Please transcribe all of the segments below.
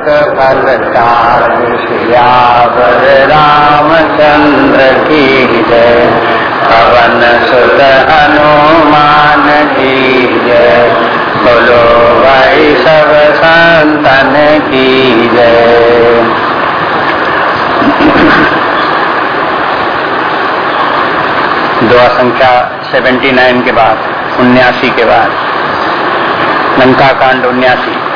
साधक फल सियावर रामचंद्र की जय पवन सुत हनुमान की जय बोलो भाई सब संतन की जय दुआ संख्या 79 के बाद उन्यासी के बाद लंका कांड उन्यासी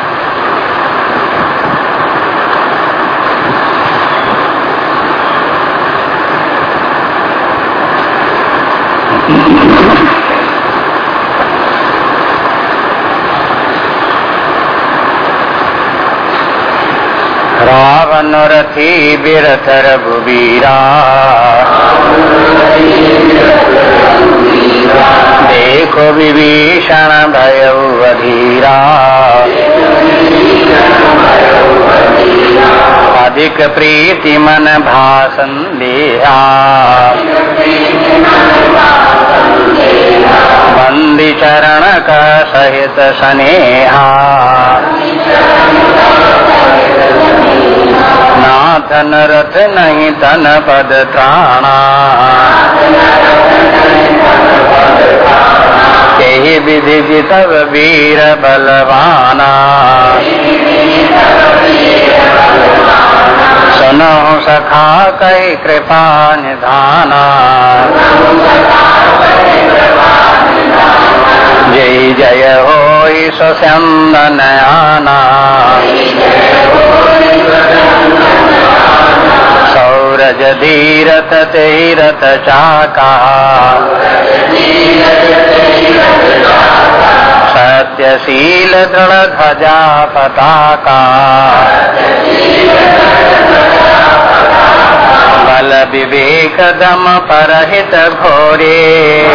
रावण रथी बिरथ रघुबीरा देखो विभीषण भय अधीरा अधिक प्रीति मन भाषण देहा। बंदी चरण का सहित स्नेहा नाथन रथ नहीं तन पद त्राणा यही विधि जितव वीर बलवाना सुनो सखा कई कृपा निधाना। जय जय हो स्वचंदन आना सौरज धीरथ तीरथ चाका। सत्यशील दृढ़ ध्वजा पताका। बल विवेक दम परहित घोरे।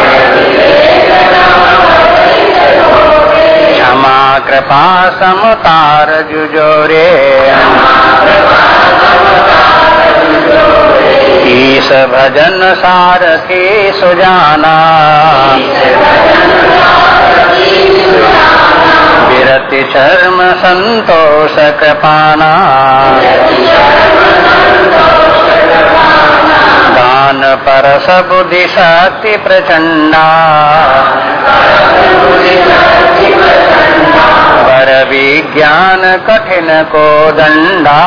क्षमा, कृपा, समतार जुजोरे। ईश भजन सारथी सुजाना। विरति शर्म संतोष कृपाना। दान परस बुद्धि शक्ति प्रचंडा। पर विज्ञान कठिन को दंडा।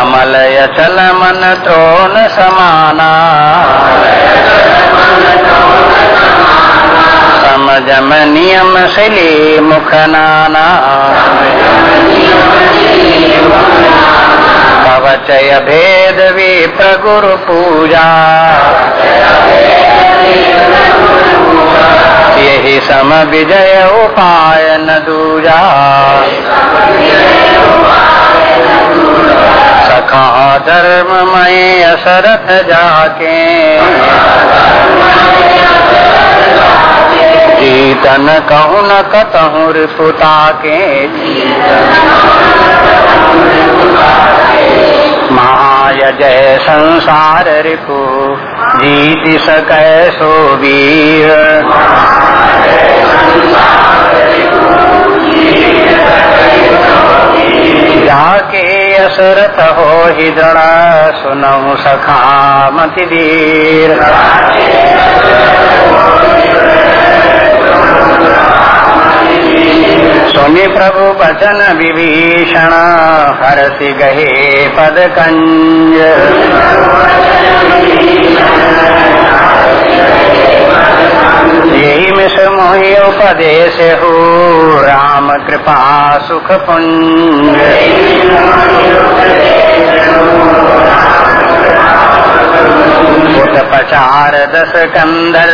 अमलय चल मन त्रोण समाना। समझम नियम शिली मुख नाना। कवचय भेद विप्र गुरु पूजा। यही सम विजय उपाय न दूजा। सखा धर्म मय असरथ जाके। जीतन कहु न कतहु रिपुता के महाय जय संसार रिपु, जीत सकै सो वीर। जाके असरत हो ही दृढ़, सुनऊ सखा मति धीर सुनि प्रभु बचन विभीषण, हरसि गहे पद कंज यही मिस मोहि उपदेश हो, राम कृपा सुख पुंज। पचार दस कंदर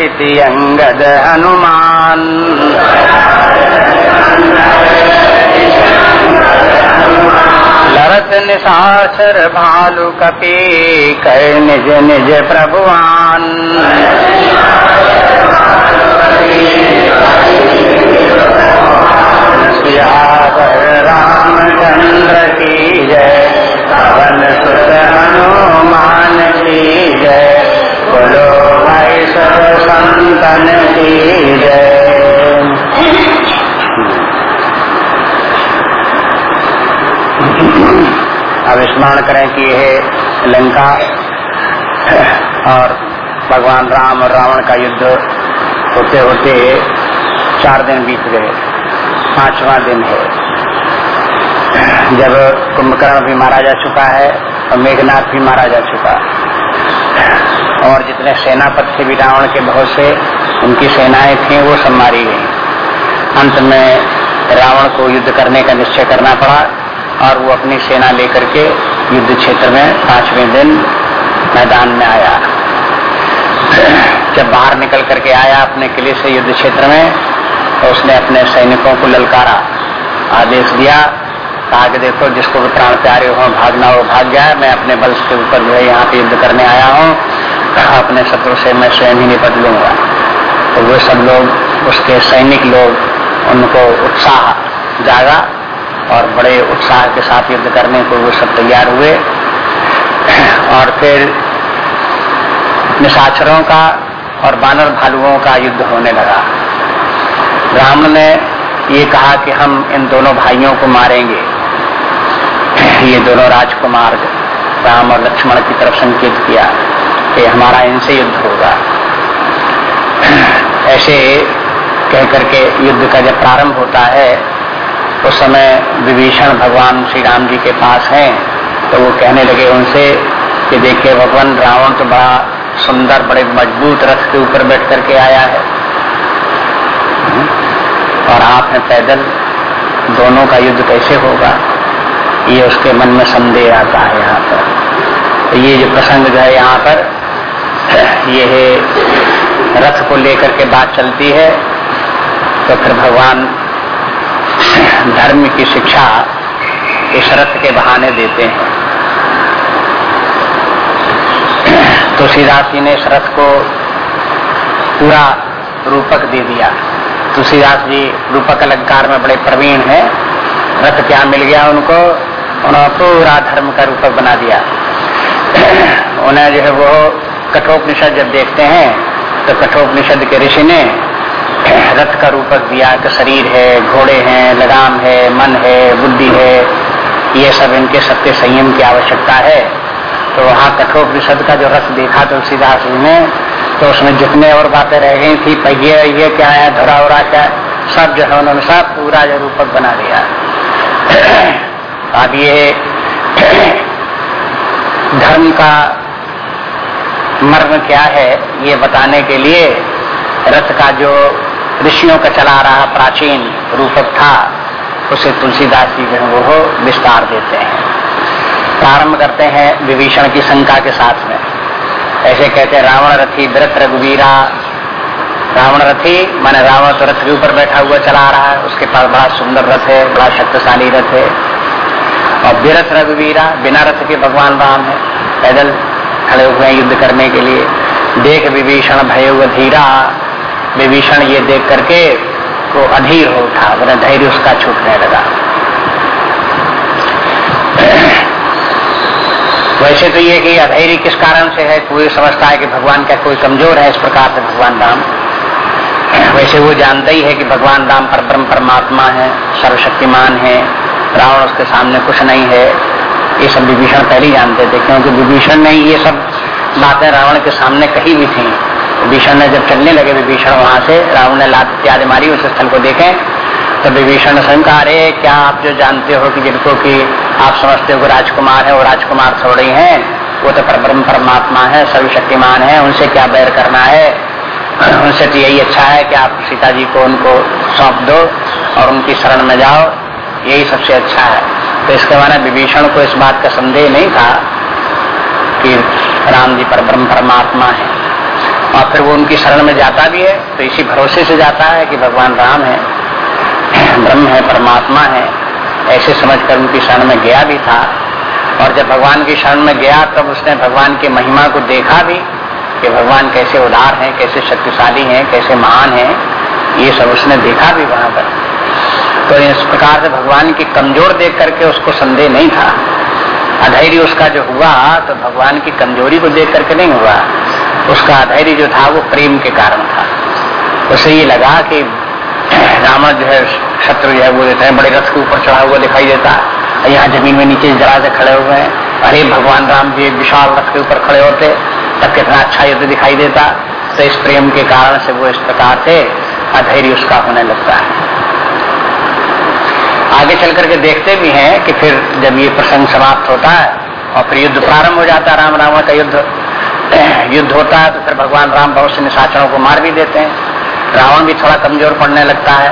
इति अंगद हनुमान। लरत निशाचर भालु कपी कर निज निज प्रभुआन रामचंद्र की जय। पवन सुत संतन अब स्मरण करें कि यह लंका और भगवान राम और रावण का युद्ध होते होते चार दिन बीत गए, पांचवा दिन है। जब कुंभकर्ण भी मारा जा चुका है और मेघनाथ भी मारा जा चुका और जितने सेनापति थे भी रावण के, बहुत से उनकी सेनाएँ थी, वो सब मारी गई। अंत में रावण को युद्ध करने का निश्चय करना पड़ा और वो अपनी सेना लेकर के युद्ध क्षेत्र में पाँचवें दिन मैदान में आया। जब बाहर निकल करके आया अपने किले से युद्ध क्षेत्र में तो उसने अपने सैनिकों को ललकारा, आदेश दिया, कहा कि देखो, जिसको प्राण प्यारे हो, भागना हो, भाग जाए, मैं अपने बल के ऊपर जो है यहाँ पे युद्ध करने आया हूँ। अपने शत्रु से, मैं स्वयं ही निपट लूँगा। तो वो सब लोग, उसके सैनिक लोग, उनको उत्साह जागा और बड़े उत्साह के साथ युद्ध करने को वो सब तैयार हुए। और फिर निशाचरों का और बानर भालुओं का युद्ध होने लगा। रावण ने ये कहा कि हम इन दोनों भाइयों को मारेंगे। ये दोनों राजकुमार राम और लक्ष्मण की तरफ़ संकेत किया। कि हमारा इनसे युद्ध होगा। ऐसे कह करके युद्ध का जब प्रारंभ होता है, उस समय विभीषण भगवान श्री राम जी के पास हैं तो वो कहने लगे उनसे कि देखिए, भगवान रावण तो बड़ा सुंदर, बड़े मज़बूत रथ के ऊपर बैठ करके आया है। और आप हैं पैदल, दोनों का युद्ध कैसे होगा? ये उसके मन में संदेह आता है यहाँ पर। तो ये जो प्रसंग जो है यहाँ पर ये रथ को लेकर के बात चलती है तो फिर भगवान धर्म की शिक्षा इस रथ के बहाने देते हैं। तुलसीदास जी ने इस रथ को पूरा रूपक दे दिया। तुलसीदास जी रूपक अलंकार में बड़े प्रवीण हैं। रथ क्या मिल गया उनको? उन्होंने पूरा धर्म का रूपक बना दिया। उन्हें जो है वो कठोपनिषद जब देखते हैं तो कठोपनिषद के ऋषि ने रथ का रूपक दिया कि शरीर है, घोड़े हैं, लगाम है, मन है, बुद्धि है, ये सब इनके सत्य संयम की आवश्यकता है। तो वहाँ कठोपनिषद का जो रथ देखा तो तुलसीदास जी ने तो उसमें जितने और बातें रह गई थी, पहिए, ये क्या है, धरा उरा क्या सब जो है उन्होंने सब पूरा जो रूपक बना दिया अब ये धर्म का मर्म क्या है, ये बताने के लिए रथ का जो ऋषियों का चला रहा प्राचीन रूपक था, उसे तुलसीदास जी जो वो विस्तार देते हैं। प्रारंभ करते हैं विभीषण की शंका के साथ में। ऐसे कहते हैं, रावण रथी व्रत रघुवीरा। रावण रथी, माने रावण तो रथ के ऊपर बैठा हुआ चला रहा है, उसके पास बड़ा सुंदर रथ है, बड़ा शक्तिशाली रथ है। और विरथ रघुवीरा, बिना रथ के भगवान राम है। पैदल खड़े हुए युद्ध करने के लिए। देख विभीषण भय धीरा। विभीषण ये देख करके को अधीर हो उठा मैंने धैर्य उसका छूटने लगा। वैसे तो ये कि अधैर्य किस कारण से है कोई समझता है कि भगवान का कोई कमज़ोर है इस प्रकार से भगवान राम। वैसे वो जानता ही है कि भगवान राम पर परम परमात्मा है, सर्वशक्तिमान है, रावण उसके सामने कुछ नहीं है। ये सब विभीषण पहले ही जानते थे, क्योंकि विभीषण ने ये सब बातें रावण के सामने कही भी थी। विभीषण ने जब चलने लगे, विभीषण वहाँ से रावण ने लात इत्यादि मारी उस स्थल को देखे तो विभीषण ने स्वयं कहा, अरे, क्या आप जो जानते हो कि जिनको कि आप समझते हो कि राजकुमार है, वो राजकुमार थोड़े हैं वो तो परम परमात्मा है सर्वशक्तिमान है, उनसे क्या बैर करना है? उनसे तो यही अच्छा है कि आप सीता जी को उनको सौंप दो और उनकी शरण में जाओ, यही सबसे अच्छा है। तो इसके माने विभीषण को इस बात का संदेह नहीं था कि राम जी पर ब्रह्म परमात्मा है। और फिर वो उनकी शरण में जाता भी है तो इसी भरोसे से जाता है कि भगवान राम है, ब्रह्म है, परमात्मा है। ऐसे समझकर उनकी शरण में गया भी था। और जब भगवान की शरण में गया, तब उसने भगवान की महिमा को देखा भी कि भगवान कैसे उदार हैं, कैसे शक्तिशाली हैं, कैसे महान हैं। ये सब उसने देखा भी वहाँ पर। तो इस प्रकार से भगवान की कमज़ोर देख करके उसको संदेह नहीं था। अधैर्य उसका जो हुआ तो भगवान की कमज़ोरी को देख करके नहीं हुआ। उसका अधैर्य जो था, वो प्रेम के कारण था। उसे ये लगा कि रावण जो है, शत्रु जो है, वो देते हैं, बड़े रथ के ऊपर चढ़ा हुआ दिखाई देता। है यहाँ ज़मीन में नीचे जरा से खड़े हुए हैं। अरे भगवान राम जी विशाल रथ के ऊपर खड़े होते, तब कितना अच्छा युद्ध दिखाई देता। तो इस प्रेम के कारण से वो इस प्रकार से अधैर्य उसका होने लगता है। आगे चल करके देखते भी हैं कि फिर जब ये प्रसंग समाप्त होता है और फिर युद्ध प्रारंभ हो जाता है, राम रावण का युद्ध युद्ध होता है तो फिर भगवान राम बहुत से निशाचरों को मार भी देते हैं। रावण भी थोड़ा कमज़ोर पड़ने लगता है,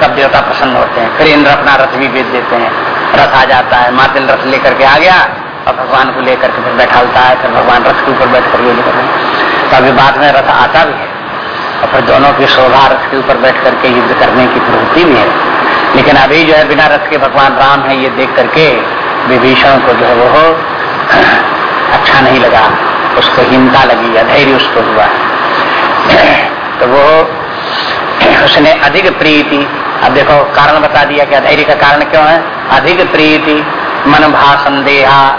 तब देवता प्रसन्न होते हैं। फिर इंद्र अपना रथ भी बेच देते हैं। रथ आ जाता है मातिल रथ लेकर के आ गया और भगवान को लेकर के फिर बैठालता है, फिर भगवान रथ के ऊपर बैठ कर युद्ध करें तो अभी बाद में रथ आता भी है और फिर दोनों की शोभा रथ के ऊपर बैठ करके युद्ध करने की प्रवृत्ति भी है। लेकिन अभी जो है बिना रथ के भगवान राम है, ये देख करके विभीषण को जो है वो अच्छा नहीं लगा। उसको हिंता लगी, अधैर्य उसको हुआ। तो वो उसने अधिक प्रीति, अब देखो, कारण बता दिया कि अधैर्य का कारण क्यों है? अधिक प्रीति मन भा संदेहा।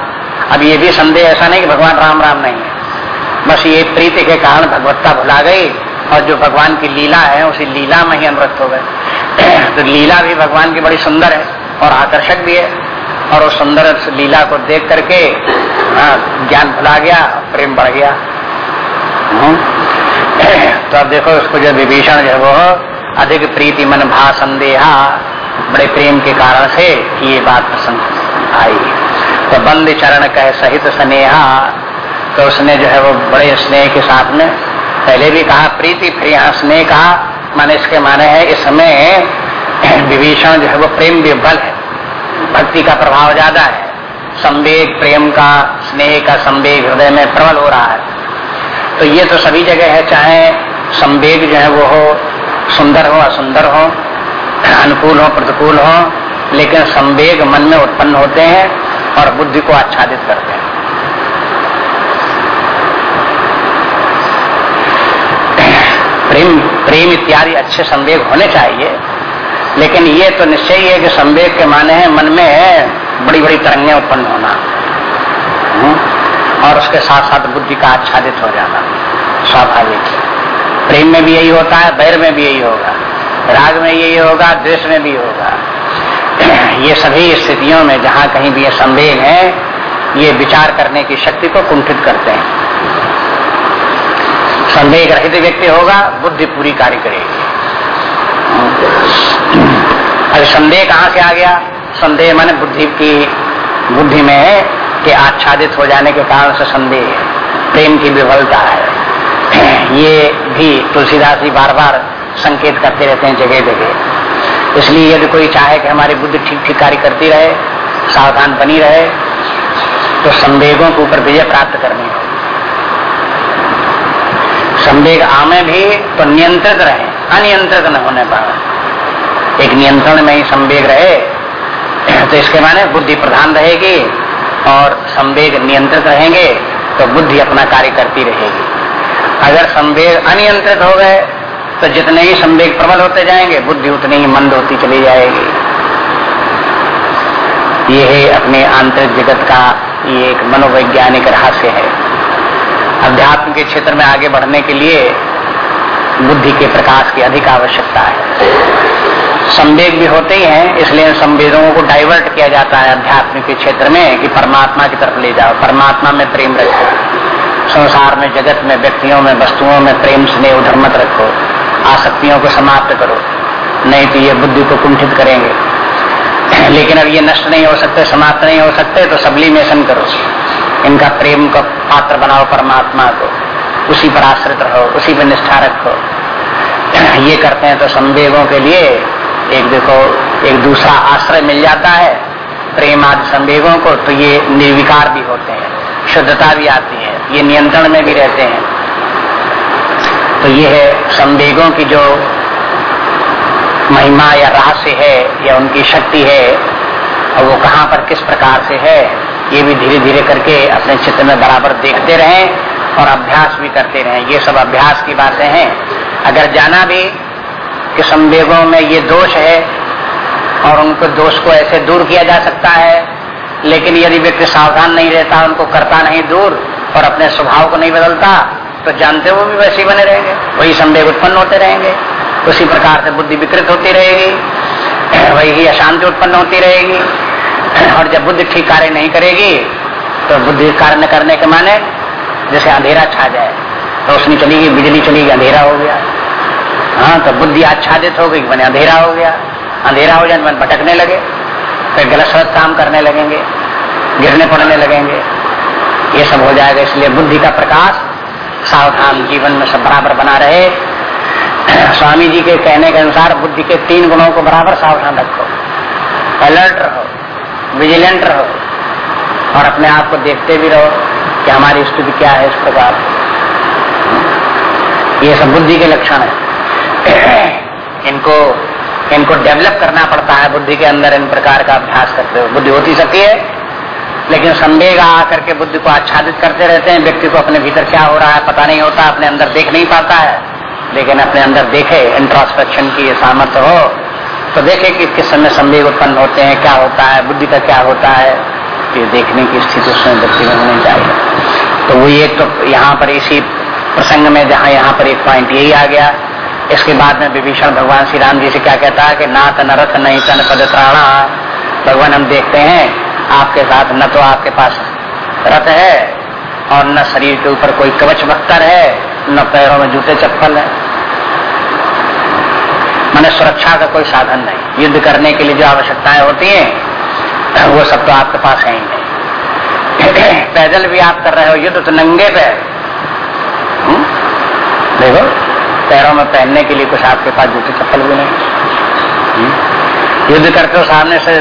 अब ये भी संदेह, ऐसा नहीं कि भगवान राम राम नहीं है। बस ये प्रीति के कारण भगवत्ता भुला गई और जो भगवान की लीला है, उसी लीला में ही अनुरक्त हो गए। तो लीला भी भगवान की बड़ी सुंदर है और आकर्षक भी है। और उस सुंदर लीला को देख करके ज्ञान भुला गया, प्रेम बढ़ गया। हम्म। तो अब देखो, उसको जो विभीषण जो वो अधिक प्रीति मन भा संदेहा बड़े प्रेम के कारण से ये बात पसंद आई। तो बंद चरण कह सहित स्नेहा। तो उसने जो है वो बड़े स्नेह के साथ में पहले भी कहा, प्रीति फिर यहाँ स्नेह कहा माने इसके माने है इस समय विभीषण जो है वो प्रेम विबल है। भक्ति का प्रभाव ज़्यादा है। संवेग, प्रेम का, स्नेह का संवेग हृदय में प्रबल हो रहा है। तो ये तो सभी जगह है, चाहे संवेग जो है वो हो, सुंदर हो, असुंदर हो, अनुकूल हो, प्रतिकूल हो, लेकिन संवेग मन में उत्पन्न होते हैं और बुद्धि को आच्छादित करते हैं। प्रेम प्रेम इत्यादि अच्छे संवेग होने चाहिए। लेकिन ये तो निश्चय ही है कि संवेग के माने हैं, मन में है बड़ी बड़ी तरंगें उत्पन्न होना। हम्म? और उसके साथ साथ बुद्धि का आच्छादित हो जाना। स्वाभाविक। प्रेम में भी यही होता है बैर में भी यही होगा। राग में यही होगा, द्वेष में भी होगा। ये सभी स्थितियों में जहाँ कहीं भी ये संवेग है, ये विचार करने की शक्ति को कुंठित करते हैं। संदेह रहित व्यक्ति होगा, बुद्धि पूरी कार्य करेगी। अरे संदेह कहाँ से आ गया? संदेह माने बुद्धि की, बुद्धि में है कि आच्छादित हो जाने के कारण से संदेह प्रेम की विफलता है। ये भी तुलसीदास जी बार बार संकेत करते रहते हैं जगह जगह। इसलिए यदि कोई चाहे कि हमारी बुद्धि ठीक ठीक कार्य करती रहे, सावधान बनी रहे तो संदेहों के ऊपर विजय प्राप्त करनी संवेग आमे भी तो नियंत्रित रहे अनियंत्रित न होने पाए। एक नियंत्रण में ही संवेग रहे तो इसके माने बुद्धि प्रधान रहेगी और संवेग नियंत्रित रहेंगे तो बुद्धि अपना कार्य करती रहेगी। अगर संवेग अनियंत्रित हो गए तो जितने ही संवेग प्रबल होते जाएँगे, बुद्धि उतनी ही मंद होती चली जाएगी। ये है अपने आंतरिक जगत का ये एक मनोवैज्ञानिक रहस्य है। अध्यात्म के क्षेत्र में आगे बढ़ने के लिए बुद्धि के प्रकाश की अधिक आवश्यकता है। संवेग भी होते ही हैं, इसलिए संवेदों को डाइवर्ट किया जाता है अध्यात्म के क्षेत्र में कि परमात्मा की तरफ़ ले जाओ। परमात्मा में प्रेम रखो। संसार में, जगत में, व्यक्तियों में, वस्तुओं में प्रेम, स्नेह, उधर मत रखो। आसक्तियों को समाप्त करो। नहीं तो ये बुद्धि को कुंठित करेंगे। लेकिन अब ये नष्ट नहीं हो सकते, समाप्त नहीं हो सकते तो सब्लिमेशन करो। इनका प्रेम का पात्र बनाओ परमात्मा को। उसी पर आश्रित रहो, उसी पर निष्ठा रखो। ये करते हैं तो संवेगों के लिए एक देखो, एक दूसरा आश्रय मिल जाता है प्रेम आदि संवेगों को तो ये निर्विकार भी होते हैं, शुद्धता भी आती है, ये नियंत्रण में भी रहते हैं। तो ये है संवेगों की जो महिमा या रहस्य है या उनकी शक्ति है, और वो कहाँ पर किस प्रकार से है ये भी धीरे धीरे करके अपने चित्र में बराबर देखते रहें और अभ्यास भी करते रहें। ये सब अभ्यास की बातें हैं। अगर जाना भी कि संवेगों में ये दोष है और उनको दोष को ऐसे दूर किया जा सकता है, लेकिन यदि व्यक्ति सावधान नहीं रहता, उनको करता नहीं दूर और अपने स्वभाव को नहीं बदलता तो जानते हुए भी वैसे ही बने रहेंगे। वही संवेग उत्पन्न होते रहेंगे। उसी प्रकार से बुद्धि विकृत होती रहेगी। वही अशांति उत्पन्न होती रहेगी। और जब बुद्धि ठीक कार्य नहीं करेगी तो बुद्धि कार्य करने के माने जैसे अंधेरा छा जाए, रोशनी चली गई बिजली चली गई अंधेरा हो गया। हाँ तो बुद्धि आच्छादित हो गई, मैंने अंधेरा हो गया। अंधेरा हो जाए मन भटकने लगे, फिर गलत सलत काम करने लगेंगे, गिरने पड़ने लगेंगे। ये सब हो जाएगा, इसलिए बुद्धि का प्रकाश सावधान जीवन में सब बराबर बना रहे। स्वामी जी के कहने के अनुसार बुद्धि के तीन गुणों को बराबर सावधान रखो। अलर्ट रहो। विजिलेंट रहो और अपने आप को देखते भी रहो कि हमारी स्थिति क्या है इस प्रकार। ये सब बुद्धि के लक्षण है। इनको इनको डेवलप करना पड़ता है बुद्धि के अंदर इन प्रकार का अभ्यास करते हो बुद्धि होती सकती है, लेकिन संदेह आकर के बुद्धि को आच्छादित करते रहते हैं। व्यक्ति को अपने भीतर क्या हो रहा है पता नहीं होता, अपने अंदर देख नहीं पाता है। लेकिन अपने अंदर देखे इंट्रोस्पेक्शन की ये सामर्थ्य हो तो देखे कि किस समय संदेह उत्पन्न होते हैं, क्या होता है, बुद्धि का क्या होता है, ये देखने की स्थिति उसमें व्यक्ति में होनी चाहिए। तो वो ये तो यहाँ पर इसी प्रसंग में जहाँ यहाँ पर एक पॉइंट यही आ गया। इसके बाद में विभीषण भगवान श्री राम जी से क्या कहता है कि ना तन रथ नहीं तन पद त्राणा। भगवान, हम देखते हैं, आपके साथ न तो आपके पास रथ है और न शरीर के ऊपर कोई कवच बख्तर है, न पैरों में जूते चप्पल है। मैंने सुरक्षा का कोई साधन नहीं युद्ध करने के लिए जो आवश्यकताएँ होती हैं, वो सब तो आपके पास है ही नहीं पैदल भी आप कर रहे हो युद्ध तो नंगे पैर हम्म? देखो, पैरों में पहनने के लिए कुछ आपके पास जूते चप्पल भी नहीं हम्म? युद्ध करते हो सामने से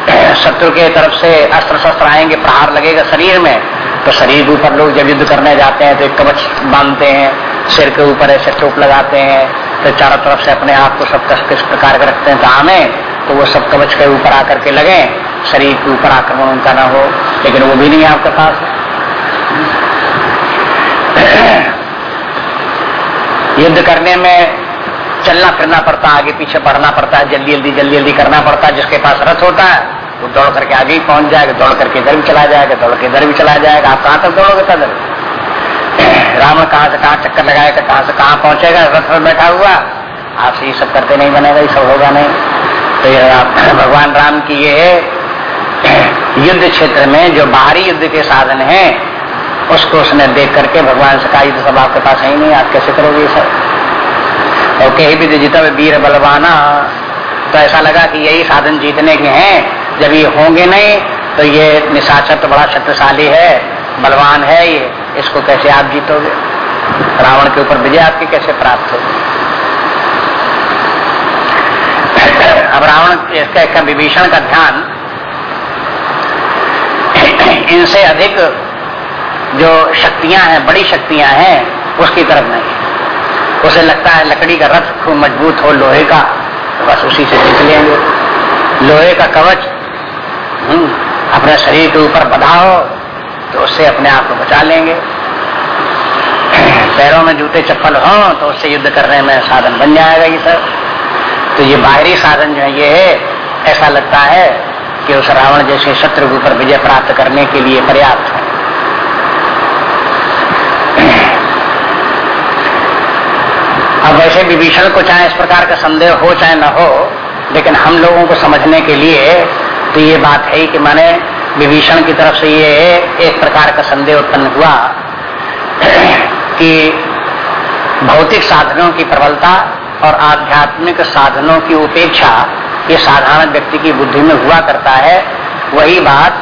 शत्रु के तरफ़ से अस्त्र शस्त्र आएँगे, प्रहार लगेगा शरीर में तो शरीर के ऊपर लोग जब युद्ध करने जाते हैं तो एक कवच बांधते हैं, सिर के ऊपर ऐसे टोप लगाते हैं तो चारों तरफ़ से अपने आप को सब किस प्रकार के रखते हैं कहा में तो वो सब कवच के ऊपर आकर के लगे। शरीर के ऊपर आक्रमण उनका ना हो, लेकिन वो भी नहीं है आपके पास। युद्ध करने में चलना फिरना पड़ता है आगे पीछे बढ़ना पड़ता है जल्दी जल्दी जल्दी जल्दी करना पड़ता है जिसके पास रथ होता है, वो दौड़ करके आगे ही पहुँच जाएगा, दौड़ करके इधर भी चला जाएगा, दौड़ के इधर भी चला जाएगा, आप कहाँ तक दौड़ोगे पैदल रावण कहाँ से कहाँ चक्कर लगाएगा कहाँ से कहाँ पहुंचेगा? रथ में बैठा हुआ। आपसे ये सब करते नहीं बनेगा, ये सब होगा नहीं। तो ये भगवान राम की ये है, युद्ध क्षेत्र में जो बाहरी युद्ध के साधन है, उसको उसने देख करके भगवान से कहा, युद्ध सब आपके पास है ही नहीं, आप कैसे करोगे ये सब? और कहीं भी जीता वीर बलवाना। तो ऐसा लगा कि यही साधन जीतने के हैं। जब ये होंगे नहीं तो ये निशाचर तो बड़ा शक्तिशाली है। बलवान है ये इसको कैसे आप जीतोगे? रावण के ऊपर विजय आपकी कैसे प्राप्त होगी? अब रावण इसका विभीषण का ध्यान इनसे अधिक जो शक्तियाँ हैं बड़ी शक्तियाँ हैं उसकी तरफ़ नहीं। उसे लगता है लकड़ी का रथ खूब मज़बूत हो लोहे का। तो बस उसी से जीत लेंगे। लोहे का कवच हम्म, अपने शरीर के ऊपर बधा हो तो उससे अपने आप को बचा लेंगे। पैरों में जूते चप्पल हो तो उससे युद्ध करने में साधन बन जाएगा ये सब। तो ये बाहरी साधन जो है, ये है, ऐसा लगता है कि उस रावण जैसे शत्रु के ऊपर विजय प्राप्त करने के लिए पर्याप्त है। अब वैसे विभीषण को चाहे इस प्रकार का संदेह हो चाहे न हो, लेकिन हम लोगों को समझने के लिए तो ये बात है कि मैंने विभीषण की तरफ़ से ये एक प्रकार का संदेह उत्पन्न हुआ कि भौतिक साधनों की प्रबलता और आध्यात्मिक साधनों की उपेक्षा ये साधारण व्यक्ति की बुद्धि में हुआ करता है, वही बात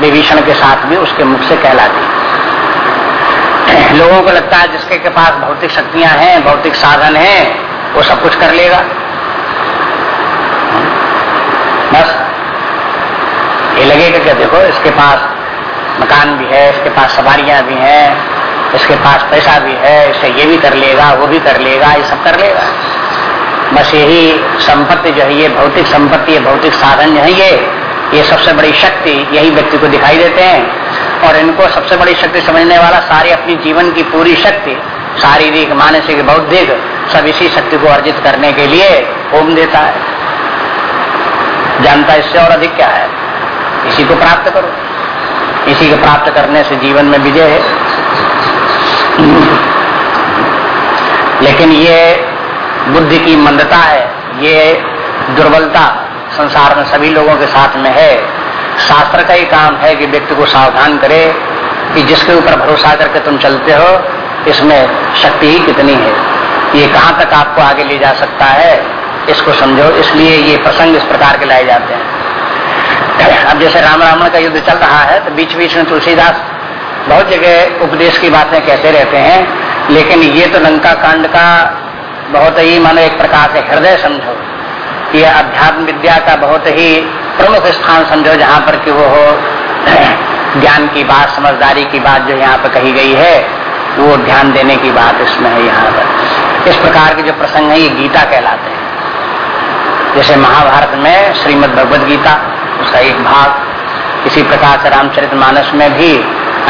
विभीषण के साथ भी उसके मुख से कहलाती लोगों को लगता है जिसके के पास भौतिक शक्तियाँ हैं, भौतिक साधन हैं, वो सब कुछ कर लेगा बस ये लगेगा कि देखो, इसके पास मकान भी है, इसके पास सवारियाँ भी हैं, इसके पास पैसा भी है, इसे ये भी कर लेगा, वो भी कर लेगा, ये सब कर लेगा। बस यही संपत्ति जो है, ये भौतिक संपत्ति, ये भौतिक साधन जो है, ये ये सबसे बड़ी शक्ति यही व्यक्ति को दिखाई देते हैं। और इनको सबसे बड़ी शक्ति समझने वाला सारी अपनी जीवन की पूरी शक्ति, शारीरिक, मानसिक, बौद्धिक, सब इसी शक्ति को अर्जित करने के लिए होम देता है। जानता इससे और अधिक क्या है? इसी को प्राप्त करो। इसी को प्राप्त करने से जीवन में विजय है। लेकिन ये बुद्धि की मंदता है, ये दुर्बलता संसार में सभी लोगों के साथ में है। शास्त्र का ही काम है कि व्यक्ति को सावधान करे कि जिसके ऊपर भरोसा करके तुम चलते हो, इसमें शक्ति ही कितनी है। ये कहाँ तक आपको आगे ले जा सकता है, इसको समझो। इसलिए ये प्रसंग इस प्रकार के लाए जाते हैं। अब जैसे राम रावण का युद्ध चल रहा है तो बीच बीच में तुलसीदास बहुत जगह उपदेश की बातें कहते रहते हैं, लेकिन ये तो लंका कांड का बहुत ही मानो एक प्रकार से हृदय समझो। ये अध्यात्म विद्या का बहुत ही प्रमुख स्थान समझो, जहाँ पर कि वो हो, ज्ञान की बात, समझदारी की बात जो यहाँ पर कही गई है, वो ध्यान देने की बात इसमें है यहाँ पर। इस प्रकार के जो प्रसंग है, ये गीता कहलाते हैं। जैसे महाभारत में श्रीमद भगवद गीता उसका एक भाग। इसी प्रकार से रामचरित मानस में भी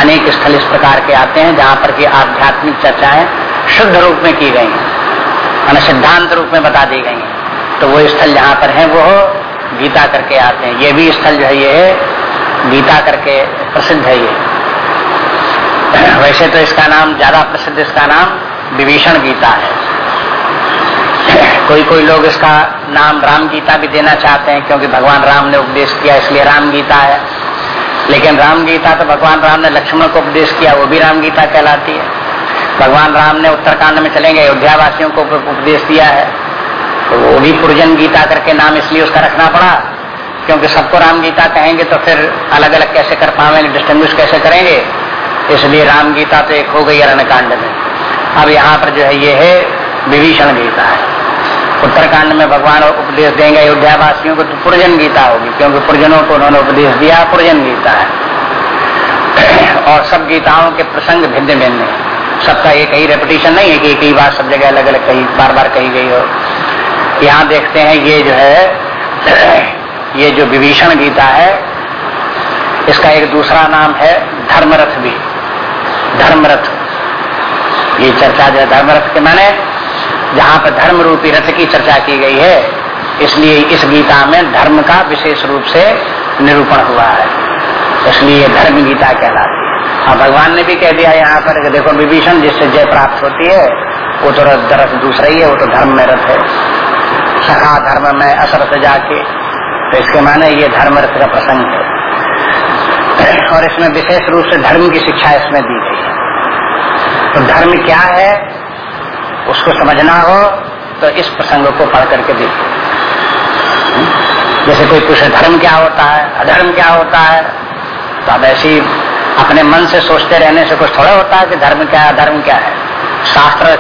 अनेक स्थल इस प्रकार के आते हैं, जहाँ पर की आध्यात्मिक चर्चाएँ शुद्ध रूप में की गई हैं सिद्धांत रूप में बता दी गई हैं। तो वो स्थल जहाँ पर है, वो गीता करके आते हैं। ये भी स्थल जो है, ये गीता करके प्रसिद्ध है ये। वैसे तो इसका नाम, ज़्यादा प्रसिद्ध इसका नाम विभीषण गीता है। कोई कोई लोग इसका नाम राम गीता भी देना चाहते हैं, क्योंकि भगवान राम ने उपदेश किया, इसलिए राम गीता है। लेकिन राम गीता तो भगवान राम ने लक्ष्मण को उपदेश किया, वो भी राम गीता कहलाती है। भगवान राम ने उत्तरकांड में चलेंगे अयोध्या वासियों को उपदेश दिया है। तो वो भी पुरजन गीता करके नाम इसलिए उसका रखना पड़ा, क्योंकि सबको राम गीता कहेंगे तो फिर अलग अलग कैसे कर पाएँगे डिस्टिंग्विश कैसे करेंगे? इसलिए राम गीता तो एक हो गई अरण्य कांड में। अब यहाँ पर जो है, ये है विभीषण गीता है। उत्तरकांड में भगवान उपदेश देंगे अयोध्या वासियों को तो पुरजन गीता होगी, क्योंकि पुरजनों को उन्होंने उपदेश दिया, पुरजन गीता है। और सब गीताओं के प्रसंग भिन्न भिन्न है। सबका एक ही रेपिटेशन नहीं है कि एक ही बात सब जगह अलग अलग कही बार बार कही गई हो। यहाँ देखते हैं, ये जो है, ये जो विभीषण गीता है, इसका एक दूसरा नाम है धर्मरथ भी। धर्मरथ। ये चर्चा जो है, धर्मरथ के माने जहाँ पर धर्म रूपी रथ की चर्चा की गई है, इसलिए इस गीता में धर्म का विशेष रूप से निरूपण हुआ है। इसलिए धर्म गीता कहलाती है। और भगवान ने भी कह दिया यहाँ पर कि देखो, विभीषण जिससे जय प्राप्त होती है, वो तो रथ दूसरा ही है, वो तो धर्म में रथ है। सखा धर्म में असर से जाके तो इसके माने ये धर्म रथ का प्रसंग है। और इसमें विशेष रूप से धर्म की शिक्षा इसमें दी गई है। तो धर्म क्या है? उसको समझना हो तो इस प्रसंग को पढ़ करके देखो। जैसे कोई पूछे धर्म क्या होता है, अधर्म क्या होता है तो अब ऐसी अपने मन से सोचते रहने से कुछ थोड़ा होता है कि धर्म क्या है, अधर्म क्या है। शास्त्र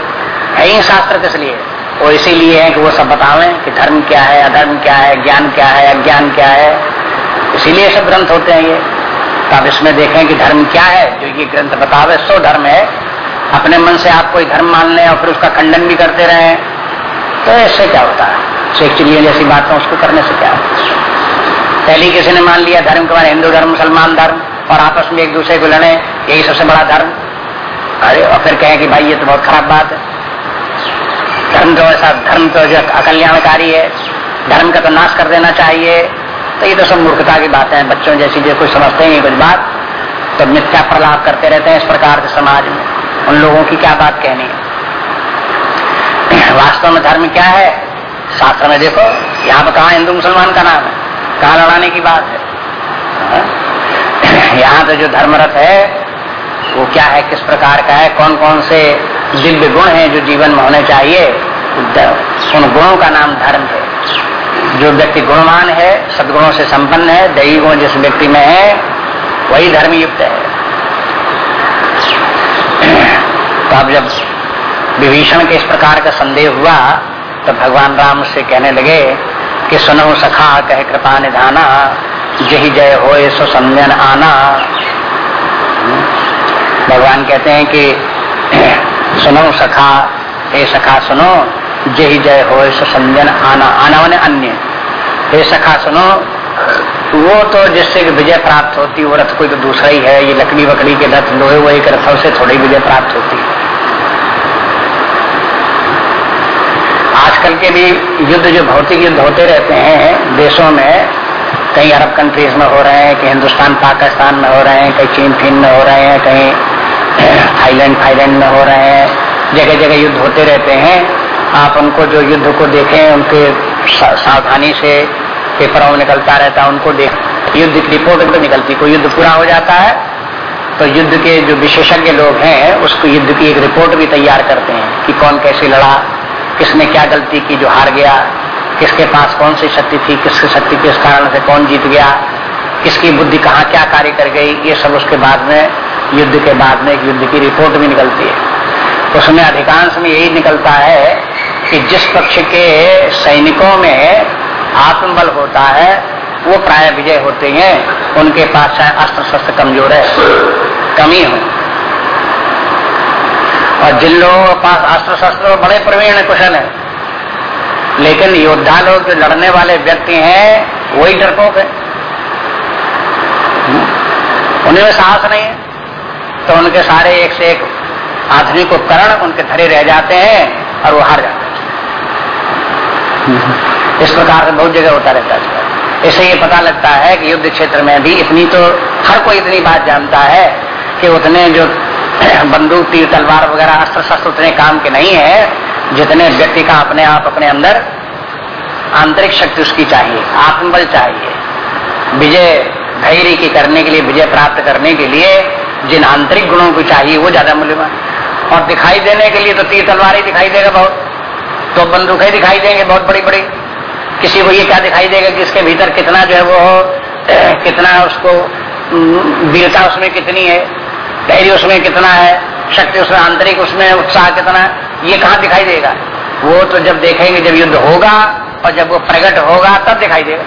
है ही शास्त्र किस लिए? वो इसीलिए है कि वो सब बतावें कि धर्म क्या है, अधर्म क्या है, ज्ञान क्या है, अज्ञान क्या है। इसीलिए सब ग्रंथ होते हैं ये। तो अब इसमें देखें कि धर्म क्या है, जो ये ग्रंथ बतावे, सो धर्म है। अपने मन से आप कोई धर्म मान लें और फिर उसका खंडन भी करते रहे तो इससे क्या होता है? चिड़िया जैसी बात उसको करने से क्या होता है? पहले किसी ने मान लिया, धर्म के बारे हिंदू धर्म, मुसलमान धर्म, और आपस में एक दूसरे को लड़े, यही सबसे बड़ा धर्म। अरे, और फिर कहें कि भाई, ये तो बहुत खराब बात है। धर्म तो ऐसा, धर्म तो जो अकल्याणकारी है, धर्म का तो नाश कर देना चाहिए। तो ये तो सब मूर्खता की बातें हैं, बच्चों जैसी जो कुछ समझते हैं कुछ बात तो मिथ्या प्रलाप करते रहते हैं इस प्रकार के समाज में। उन लोगों की क्या बात कहनी वास्तव में धर्म क्या है? शास्त्र में देखो, यहाँ पर कहा हिंदू मुसलमान का नाम है? कहा लड़ाने की बात है? हाँ? यहाँ तो जो धर्मरथ है, वो क्या है, किस प्रकार का है कौन कौन से दिव्य गुण हैं जो जीवन में होने चाहिए? उन गुणों का नाम धर्म है। जो व्यक्ति गुणवान है, सदगुणों से संपन्न है, दैवी गुण जिस व्यक्ति में है, वही धर्म युक्त है। अब जब विभीषण के इस प्रकार का संदेह हुआ तो भगवान राम से कहने लगे कि सुनो सखा, कह कृपा निधाना जही जय हो सो संजन आना। भगवान कहते हैं कि सुनो सखा, हे सखा सुनो जही जय हो सो संजन आना। आना मैंने अन्य। हे सखा सुनो, वो तो जिससे विजय प्राप्त होती, वो रथ कोई तो दूसरा ही है, ये लकड़ी वकड़ी के रथ लोहे वोहे के रथों से थोड़ी विजय प्राप्त होती। है आजकल के भी युद्ध जो भौतिक युद्ध होते रहते हैं, देशों में कहीं अरब कंट्रीज़ में हो रहे हैं कहीं हिंदुस्तान, पाकिस्तान में हो रहे हैं कहीं चीन, फिन में हो रहे हैं कहीं थाईलैंड थाईलैंड में हो रहे हैं जगह जगह युद्ध होते रहते हैं। आप उनको जो युद्ध को देखें, उनके सावधानी से पेपरों में निकलता रहता है, उनको देख, युद्ध की रिपोर्ट उनको निकलती कोई युद्ध पूरा हो जाता है तो युद्ध के जो विशेषज्ञ लोग हैं, उसको युद्ध की एक रिपोर्ट भी तैयार करते हैं कि कौन कैसे लड़ा किसने क्या गलती की जो हार गया? किसके पास कौन सी शक्ति थी? किसकी शक्ति किस कारण से कौन जीत गया? किसकी बुद्धि कहाँ क्या कार्य कर गई? ये सब उसके बाद में, युद्ध के बाद में एक युद्ध की रिपोर्ट भी निकलती है। उसमें अधिकांश में यही निकलता है कि जिस पक्ष के सैनिकों में आत्मबल होता है, वो प्राय विजय होते हैं। उनके पास चाहे अस्त्र शस्त्र कमज़ोर है, कमी हो। और जिन लोगों के पास अस्त्र शस्त्र बड़े प्रवीण कुशल है। लेकिन योद्धा लोग जो लड़ने वाले व्यक्ति हैं, वही डरपोक है। उन्हें में साहस नहीं है। तो उनके सारे एक से एक आधुनिक उपकरण उनके धरे रह जाते हैं और वो हार जाते हैं। इस प्रकार से बहुत जगह होता रहता है। इससे ये पता लगता है कि युद्ध क्षेत्र में भी इतनी तो हर कोई इतनी बात जानता है कि उतने जो बंदूक, तीर, तलवार वगैरह अस्त्र शस्त्र उतने काम के नहीं है। जितने व्यक्ति का अपने आप, अपने अंदर आंतरिक शक्ति उसकी चाहिए, आत्मबल चाहिए। विजय धैर्य की करने के लिए, विजय प्राप्त करने के लिए जिन आंतरिक गुणों को चाहिए, वो ज़्यादा मूल्यवान और दिखाई देने के लिए तो तीर, तलवार ही दिखाई देगा बहुत। तो बंदूकें दिखाई देंगे बहुत बड़ी बड़ी किसी को ये क्या दिखाई देगा कि इसके भीतर कितना जो है वो, कितना उसको वीरता उसमें कितनी है? धैर्य उसमें कितना है, शक्ति उसमें, आंतरिक उसमें, उत्साह कितना है, ये कहाँ दिखाई देगा? वो तो जब देखेंगे, जब युद्ध होगा और जब वो प्रकट होगा, तब दिखाई देगा।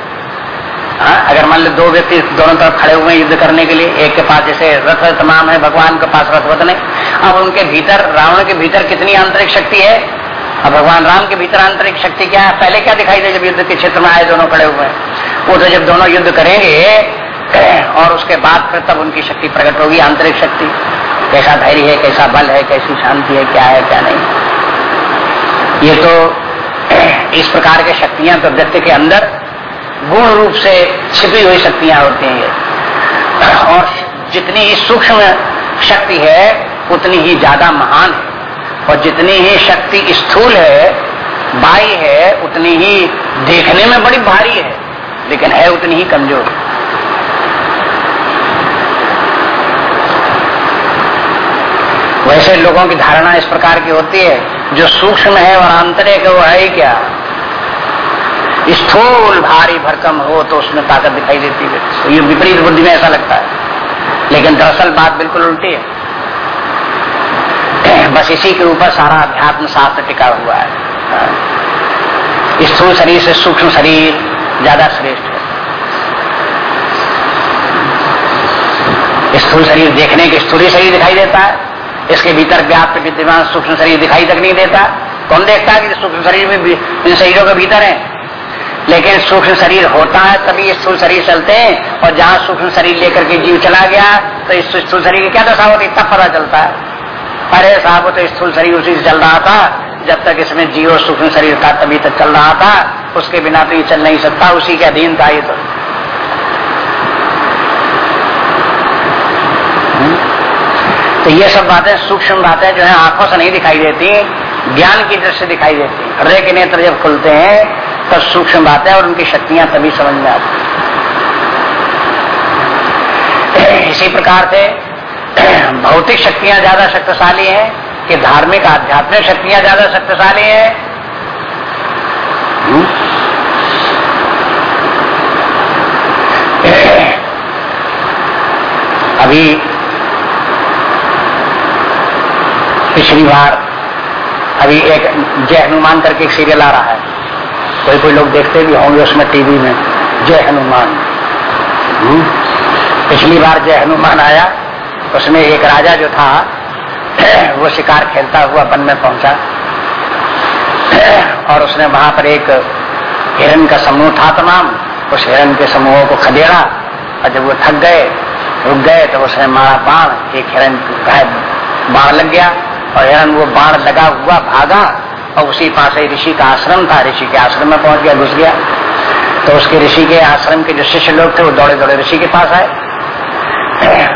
हाँ अगर मान लो दो व्यक्ति दोनों तरफ़ खड़े हुए युद्ध करने के लिए, एक के पास जैसे रथ तमाम है, भगवान के पास रथवत नहीं। अब उनके भीतर, रावण के भीतर कितनी आंतरिक शक्ति है? और भगवान राम के भीतर आंतरिक शक्ति क्या है? पहले क्या दिखाई दे जब युद्ध के क्षेत्र में आए दोनों खड़े हुए वो तो जब दोनों युद्ध करेंगे और उसके बाद फिर तब उनकी शक्ति प्रकट होगी, आंतरिक शक्ति। कैसा धैर्य है, कैसा बल है, कैसी शांति है, क्या है, क्या नहीं। ये तो इस प्रकार के शक्तियाँ तो व्यक्ति के अंदर गुण रूप से छिपी हुई शक्तियाँ होती हैं और जितनी ही सूक्ष्म शक्ति है, उतनी ही ज़्यादा महान है। और जितनी ही शक्ति स्थूल है बाई है, उतनी ही देखने में बड़ी भारी है, लेकिन है उतनी ही कमज़ोर। वैसे लोगों की धारणा इस प्रकार की होती है, जो सूक्ष्म है और आंतरिक है, वो है ही क्या? स्थूल भारी भरकम हो तो उसमें ताकत दिखाई देती है। तो ये विपरीत बुद्धि में ऐसा लगता है। लेकिन दरअसल बात बिल्कुल उल्टी है। बस इसी के ऊपर सारा अध्यात्म शास्त्र टिका हुआ है। स्थूल शरीर से सूक्ष्म शरीर ज़्यादा श्रेष्ठ है। स्थूल शरीर देखने के स्थूल शरीर दिखाई देता है। इसके भीतर व्याप्त विद्यमान सूक्ष्म शरीर दिखाई तक नहीं देता। कौन देखता है कि सूक्ष्म शरीर में इन शरीरों के भीतर है? लेकिन सूक्ष्म शरीर होता है तभी स्थूल शरीर चलते हैं और जहाँ सूक्ष्म शरीर लेकर के जीव चला गया तो इस स्थूल शरीर की क्या दशा होती तब पता चलता है। अरे साहब तो स्थूल शरीर उसी से चल रहा था। जब तक इसमें जीव और सूक्ष्म शरीर था, तभी तक चल रहा था। उसके बिना तो ये चल नहीं सकता। उसी के अधीन था ये तो। तो ये सब बातें सूक्ष्म बातें जो है आँखों से नहीं दिखाई देती, ज्ञान की दृष्टि दिखाई देती। हृदय के नेत्र जब खुलते हैं, तब सूक्ष्म बातें और उनकी शक्तियाँ तभी समझ में आती। इसी प्रकार से भौतिक शक्तियाँ ज़्यादा शक्तिशाली हैं कि धार्मिक आध्यात्मिक शक्तियाँ ज़्यादा शक्तिशाली हैं। हम्म? अभी पिछली बार अभी एक जय हनुमान करके एक सीरियल आ रहा है। कोई कोई लोग देखते भी होंगे उसमें टीवी में, जय हनुमान। हम्म? पिछली बार जय हनुमान आया, उसमें एक राजा जो था, वो शिकार खेलता हुआ वन में पहुँचा। और उसने वहाँ पर एक हिरण का समूह था तमाम। उस हिरण के समूहों को खदेड़ा, और जब वो थक गए, रुक गए तो उसने मारा बाण, एक हिरण बाढ़ लग गया। और हिरण वो बाण लगा हुआ भागा और उसी पास ऋषि का आश्रम था। ऋषि के आश्रम में पहुँच गया, घुस गया। तो उसके ऋषि के आश्रम के जो शिष्य लोग थे, वो दौड़े दौड़े ऋषि के पास आए।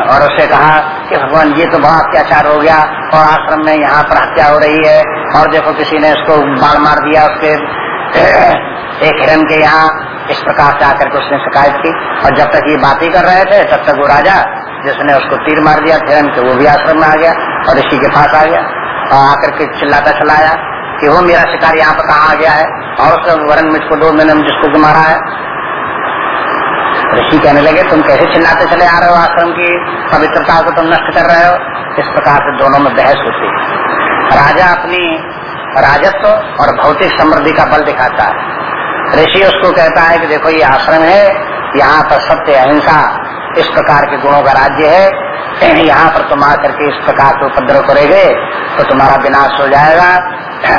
और उससे कहा कि भगवान, ये तो बड़ा अत्याचार हो गया और आश्रम में यहाँ पर हत्या हो रही है और देखो किसी ने उसको बाढ़ मार दिया उसके। एक हिरण के यहाँ इस प्रकार से आकर के उसने शिकायत की और जब तक ये बातें कर रहे थे, तब तक वो राजा, जिसने उसको तीर मार दिया हिरण के, वो भी आश्रम में आ गया। और ऋषि के पास आ गया। और आकर के चिल्लाता चलाया कि वो मेरा शिकार यहाँ पर कहा आ गया है? और उसने वरण मुझको दो मैंने जिसको मारा है। ऋषि कहने लगे, तुम कैसे चिल्लाते चले आ रहे हो आश्रम की पवित्रता को तुम नष्ट कर रहे हो? इस प्रकार से दोनों में बहस होती है। राजा अपनी राजस्व और भौतिक समृद्धि का बल दिखाता है। ऋषि उसको कहता है कि देखो, ये आश्रम है, यहाँ पर सत्य अहिंसा इस प्रकार के गुणों का राज्य है। यहाँ पर तुम आकर के इस प्रकार के उपद्रव करेंगे तो तुम्हारा विनाश हो जाएगा।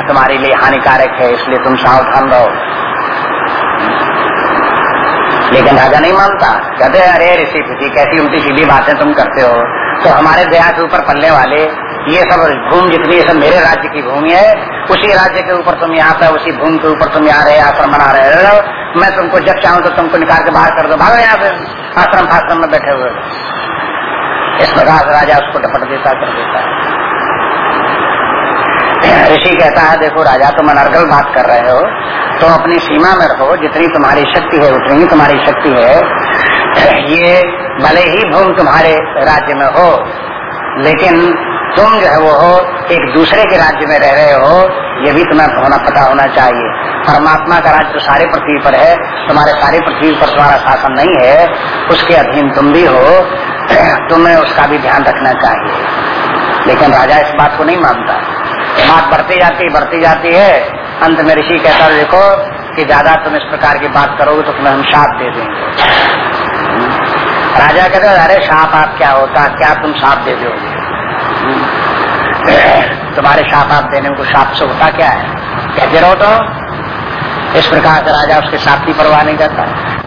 तुम्हारे लिए हानिकारक है, इसलिए तुम सावधान रहो। लेकिन राजा नहीं मानता। कहते अरे ऋषि कैसी उल्टी सीधी बातें तुम करते हो? तो हमारे दया के ऊपर पलने वाले ये सब भूमि जितनी सब मेरे राज्य की भूमि है, उसी राज्य के ऊपर तुम यहाँ पर उसी भूमि के ऊपर तुम यहाँ रहे, आश्रम बना रहे हो। मैं तुमको जब चाहूँ तो तुमको निकाल के बाहर कर दो। भागो यहाँ से, आश्रम फाश्रम में बैठे हुए। इस प्रकार राजा उसको डपट देता, कर देता। ऋषि कहता है, देखो राजा, तुम अनर्गल बात कर रहे हो। तो अपनी सीमा में रहो, जितनी तुम्हारी शक्ति है, उतनी ही तुम्हारी शक्ति है। ये भले ही भूमि तुम्हारे राज्य में हो लेकिन तुम जो है वो हो, एक दूसरे के राज्य में रह रहे हो, ये भी तुम्हें होना, पता होना चाहिए। परमात्मा का राज्य तो सारे पृथ्वी पर है, तुम्हारे सारे पृथ्वी पर तुम्हारा शासन नहीं है, उसके अधीन तुम भी हो, तुम्हें उसका भी ध्यान रखना चाहिए। लेकिन राजा इस बात को नहीं मानता। बात बढ़ती जाती बढ़ती जाती है। अंत में ऋषि कहता देखो कि ज़्यादा तुम इस प्रकार की बात करोगे तो तुम्हें हम साथ दे देंगे। राजा कहते अरे साप, आप क्या होता क्या तुम साप दे दोगे तुम्हारे साप आप देने को साप से होता क्या है? कहते रहो तो। इस प्रकार से राजा उसके साथ की परवाह नहीं करता।